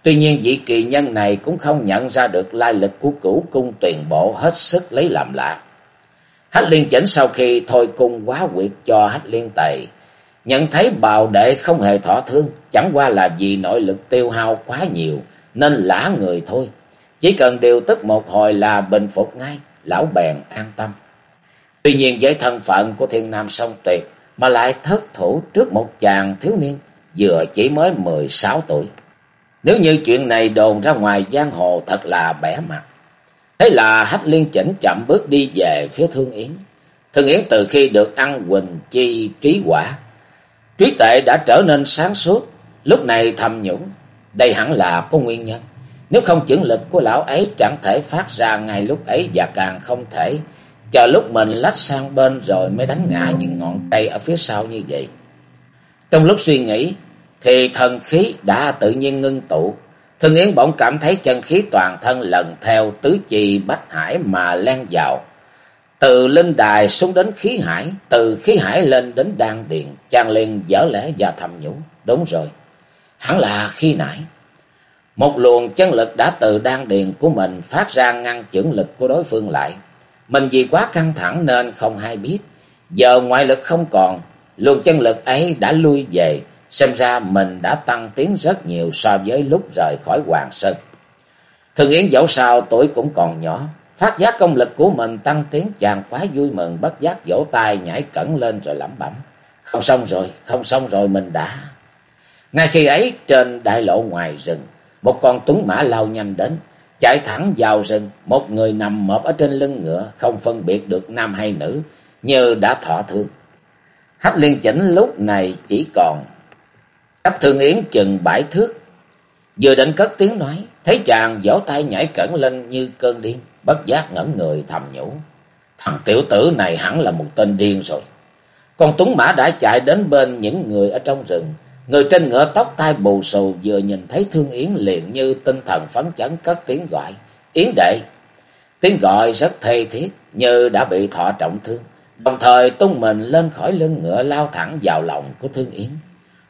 Tuy nhiên vị kỳ nhân này cũng không nhận ra được lai lịch của cửu cung tuyển bộ hết sức lấy làm lạ. Hách liên chỉnh sau khi thôi cung quá quyệt cho hách liên tề, nhận thấy bào đệ không hề thọ thương, chẳng qua là vì nội lực tiêu hao quá nhiều, nên lã người thôi. Chỉ cần điều tức một hồi là bình phục ngay, lão bèn an tâm. Tuy nhiên với thân phận của thiên nam song tuyệt, mà lại thất thủ trước một chàng thiếu niên, vừa chỉ mới mười sáu tuổi. Nếu như chuyện này đồn ra ngoài giang hồ thật là bẻ mặt. Thế là Hách Liên chỉnh chậm bước đi về phía Thương Yến. Thương Yến từ khi được ăn quỳnh chi trí quả, trí tệ đã trở nên sáng suốt, lúc này thầm nhủ, đây hẳn là có nguyên nhân. Nếu không chưởng lực của lão ấy chẳng thể phát ra ngay lúc ấy và càng không thể chờ lúc mình lách sang bên rồi mới đánh ngã những ngọn cây ở phía sau như vậy. Trong lúc suy nghĩ thì thần khí đã tự nhiên ngưng tụ. Thương Yến bỗng cảm thấy chân khí toàn thân lần theo tứ chi bách hải mà len vào. Từ linh đài xuống đến khí hải, từ khí hải lên đến đan điện, chàng liền dở lẽ và thầm nhủ. Đúng rồi, hẳn là khi nãy. Một luồng chân lực đã từ đan điền của mình phát ra ngăn chưởng lực của đối phương lại. Mình vì quá căng thẳng nên không hay biết. Giờ ngoại lực không còn, luồng chân lực ấy đã lui về, xem ra mình đã tăng tiến rất nhiều so với lúc rời khỏi Hoàng Sơn. Thường Yến dẫu sao tuổi cũng còn nhỏ, phát giác công lực của mình tăng tiến chàng quá vui mừng bất giác vỗ tay nhảy cẩn lên rồi lẩm bẩm. Không xong rồi, không xong rồi mình đã. Ngay khi ấy trên đại lộ ngoài rừng, một con tuấn mã lao nhanh đến, chạy thẳng vào rừng, một người nằm mập ở trên lưng ngựa, không phân biệt được nam hay nữ, như đã thọ thương. Hách liên chỉnh lúc này chỉ còn cách thương yến chừng bãi thước. Vừa định cất tiếng nói, thấy chàng vỗ tay nhảy cẩn lên như cơn điên, bất giác ngẩn người thầm nhủ. Thằng tiểu tử này hẳn là một tên điên rồi. Con tuấn mã đã chạy đến bên những người ở trong rừng, Người trên ngựa tóc tai bù xù vừa nhìn thấy Thương Yến liền như tinh thần phấn chấn cất tiếng gọi. Yến đệ! Tiếng gọi rất thê thiết như đã bị thọ trọng thương. Đồng thời tung mình lên khỏi lưng ngựa lao thẳng vào lòng của Thương Yến.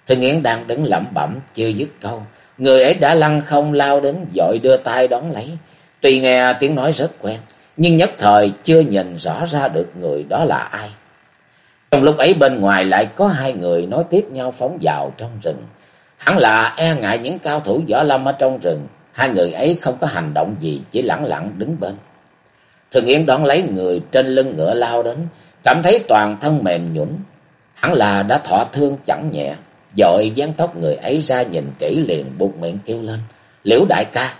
Thương Yến đang đứng lẩm bẩm chưa dứt câu. Người ấy đã lăn không lao đến dội đưa tay đón lấy. Tuy nghe tiếng nói rất quen, nhưng nhất thời chưa nhìn rõ ra được người đó là ai. Trong lúc ấy bên ngoài lại có hai người nói tiếp nhau phóng vào trong rừng. Hẳn là e ngại những cao thủ võ lâm ở trong rừng. Hai người ấy không có hành động gì, chỉ lặng lặng đứng bên. Thường Yến đón lấy người trên lưng ngựa lao đến, cảm thấy toàn thân mềm nhũn Hẳn là đã thọ thương chẳng nhẹ. Dội dán tóc người ấy ra nhìn kỹ liền buộc miệng kêu lên. Liễu đại ca.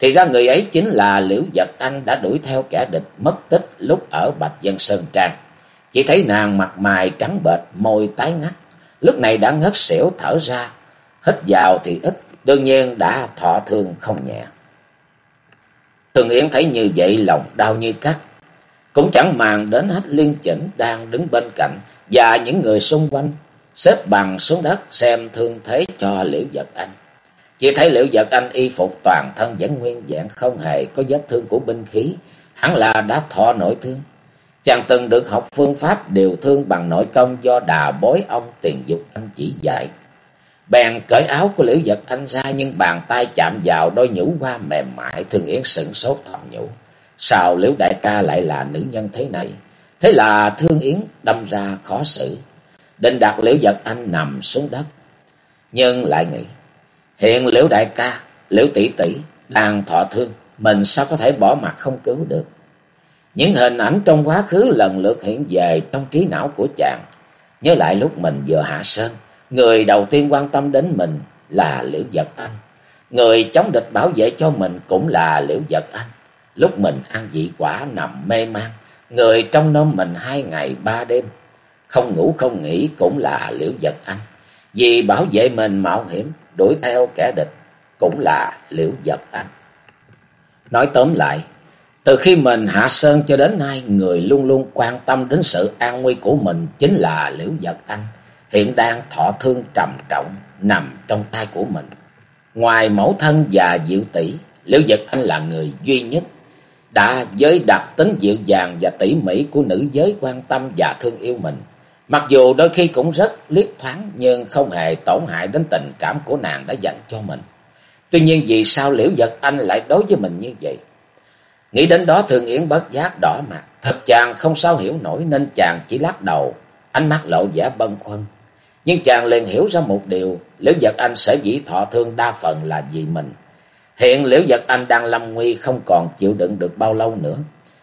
Thì ra người ấy chính là Liễu Giật Anh đã đuổi theo kẻ địch mất tích lúc ở Bạch Dân Sơn Trang. Chỉ thấy nàng mặt mày trắng bệch, môi tái ngắt, lúc này đã ngất xỉu thở ra, hít vào thì ít, đương nhiên đã thọ thương không nhẹ. Thường Yến thấy như vậy lòng đau như cắt, cũng chẳng màng đến hết liên chỉnh đang đứng bên cạnh và những người xung quanh xếp bằng xuống đất xem thương thế cho Liễu Giật Anh. Chỉ thấy Liễu Giật Anh y phục toàn thân vẫn nguyên vẹn không hề có vết thương của binh khí, hẳn là đã thọ nổi thương. Chàng từng được học phương pháp điều thương bằng nội công do đà bối ông tiền dục anh chỉ dạy. Bèn cởi áo của Liễu Giật Anh ra nhưng bàn tay chạm vào đôi nhũ hoa mềm mại thường yến sửng sốt thầm nhũ. Sao Liễu Đại ca lại là nữ nhân thế này? Thế là Thương Yến đâm ra khó xử. Định đặt Liễu Giật Anh nằm xuống đất. Nhưng lại nghĩ, hiện Liễu Đại ca, Liễu tỷ tỷ đang thọ thương, mình sao có thể bỏ mặt không cứu được. Những hình ảnh trong quá khứ lần lượt hiện về trong trí não của chàng. Nhớ lại lúc mình vừa hạ sơn, người đầu tiên quan tâm đến mình là Liễu Giật Anh. Người chống địch bảo vệ cho mình cũng là Liễu Giật Anh. Lúc mình ăn dị quả nằm mê man, người trong nôm mình hai ngày ba đêm. Không ngủ không nghỉ cũng là Liễu Giật Anh. Vì bảo vệ mình mạo hiểm, đuổi theo kẻ địch cũng là Liễu Giật Anh. Nói tóm lại, từ khi mình hạ sơn cho đến nay, người luôn luôn quan tâm đến sự an nguy của mình chính là Liễu Giật Anh, hiện đang thọ thương trầm trọng nằm trong tay của mình. Ngoài mẫu thân và diệu tỷ, Liễu Giật Anh là người duy nhất đã với đặc tính dịu dàng và tỉ mỉ của nữ giới quan tâm và thương yêu mình. Mặc dù đôi khi cũng rất liếc thoáng, nhưng không hề tổn hại đến tình cảm của nàng đã dành cho mình. Tuy nhiên vì sao Liễu Giật Anh lại đối với mình như vậy? Nghĩ đến đó Thường Yến bất giác đỏ mặt. Thật chàng không sao hiểu nổi nên chàng chỉ lắc đầu. Ánh mắt lộ vẻ bâng khuâng. Nhưng chàng liền hiểu ra một điều. Liễu Giật Anh sẽ dĩ thọ thương đa phần là vì mình. Hiện Liễu Giật Anh đang lâm nguy không còn chịu đựng được bao lâu nữa.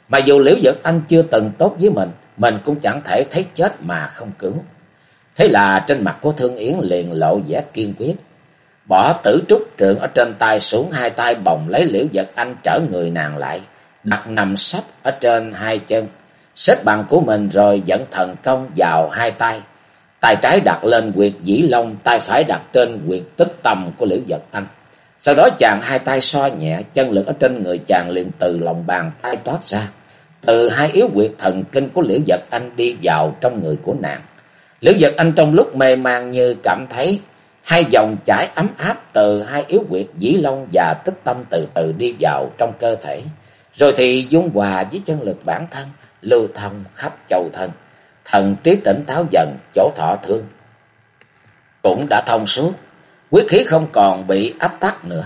Mà dù Liễu Giật Anh chưa từng tốt với mình. Mình cũng chẳng thể thấy chết mà không cứu. Thế là trên mặt của Thương Yến liền lộ vẻ kiên quyết. Bỏ tử trúc trượng ở trên tay xuống hai tay bồng lấy Liễu vật Anh trở người nàng lại đặt nằm sấp ở trên hai chân, xếp bằng của mình rồi dẫn thần công vào hai tay. Tay trái đặt lên quyệt dĩ long, tay phải đặt trên quyệt tích tầm của Liễu vật Anh. Sau đó chàng hai tay xoa nhẹ, chân lực ở trên người chàng liền từ lòng bàn tay toát ra. Từ hai yếu quyệt thần kinh của Liễu Giật Anh đi vào trong người của nàng. Liễu Giật Anh trong lúc mê man như cảm thấy hai dòng chảy ấm áp từ hai yếu quyệt dĩ long và tích tâm từ từ đi vào trong cơ thể. Rồi thì dung hòa với chân lực bản thân, lưu thông khắp châu thân. Thần trí tỉnh táo dần, chỗ thọ thương. Cũng đã thông suốt, quyết khí không còn bị ách tắc nữa.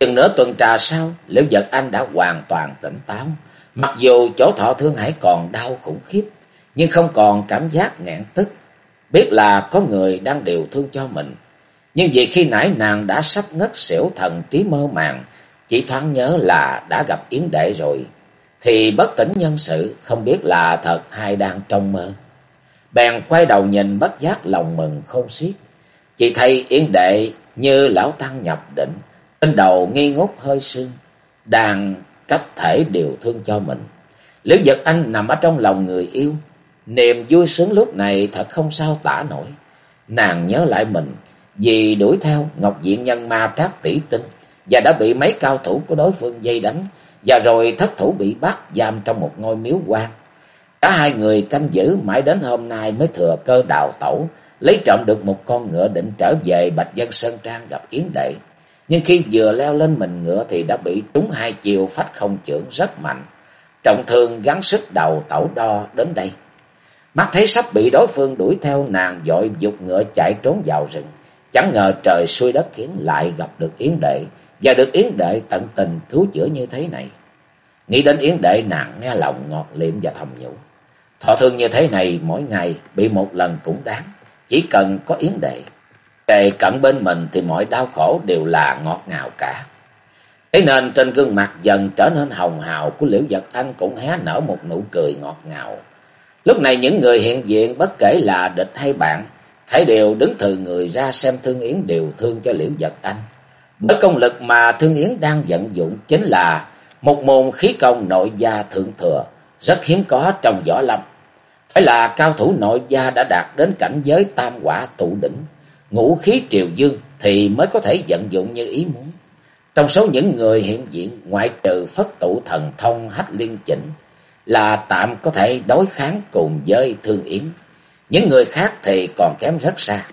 Chừng nửa tuần trà sau, Liễu Giật Anh đã hoàn toàn tỉnh táo. Mặc dù chỗ thọ thương hải còn đau khủng khiếp, nhưng không còn cảm giác ngạn tức. Biết là có người đang điều thương cho mình. Nhưng vì khi nãy nàng đã sắp ngất xỉu thần trí mơ màng, chỉ thoáng nhớ là đã gặp Yến Đệ rồi, thì bất tỉnh nhân sự, không biết là thật hay đang trong mơ. Bèn quay đầu nhìn bất giác lòng mừng không xiết. Chỉ thấy Yến Đệ như lão tăng nhập định, trên đầu nghi ngút hơi sương, đang cách thể điều thương cho mình. Liễu Giật Anh nằm ở trong lòng người yêu, niềm vui sướng lúc này thật không sao tả nổi. Nàng nhớ lại mình, vì đuổi theo Ngọc Diện Nhân Ma Trác tỷ tinh và đã bị mấy cao thủ của đối phương dây đánh, và rồi thất thủ bị bắt giam trong một ngôi miếu quan. Cả hai người canh giữ mãi đến hôm nay mới thừa cơ đào tẩu, lấy trộm được một con ngựa định trở về Bạch Dân Sơn Trang gặp Yến Đệ. Nhưng khi vừa leo lên mình ngựa thì đã bị trúng hai chiều phách không trưởng rất mạnh. Trọng thương gắn sức đầu tẩu đo đến đây. Mắt thấy sắp bị đối phương đuổi theo, nàng dội dục ngựa chạy trốn vào rừng. Chẳng ngờ trời xuôi đất khiến lại gặp được Yến Đệ, và được Yến Đệ tận tình cứu chữa như thế này. Nghĩ đến Yến Đệ, nàng nghe lòng ngọt liệm và thầm nhủ. Thọ thương như thế này mỗi ngày bị một lần cũng đáng. Chỉ cần có Yến Đệ. Tề cận bên mình thì mọi đau khổ đều là ngọt ngào cả. Thế nên trên gương mặt dần trở nên hồng hào của Liễu Giật Anh cũng hé nở một nụ cười ngọt ngào. Lúc này những người hiện diện bất kể là địch hay bạn, thấy đều đứng từ người ra xem Thương Yến đều thương cho Liễu Giật Anh. Bởi công lực mà Thương Yến đang vận dụng chính là một môn khí công nội gia thượng thừa, rất hiếm có trong võ lâm. Phải là cao thủ nội gia đã đạt đến cảnh giới tam quả tụ đỉnh, ngũ khí triều dương thì mới có thể vận dụng như ý muốn. Trong số những người hiện diện, ngoại trừ phất tụ thần thông hách liên chỉnh, là tạm có thể đối kháng cùng với Thương Yến. Những người khác thì còn kém rất xa.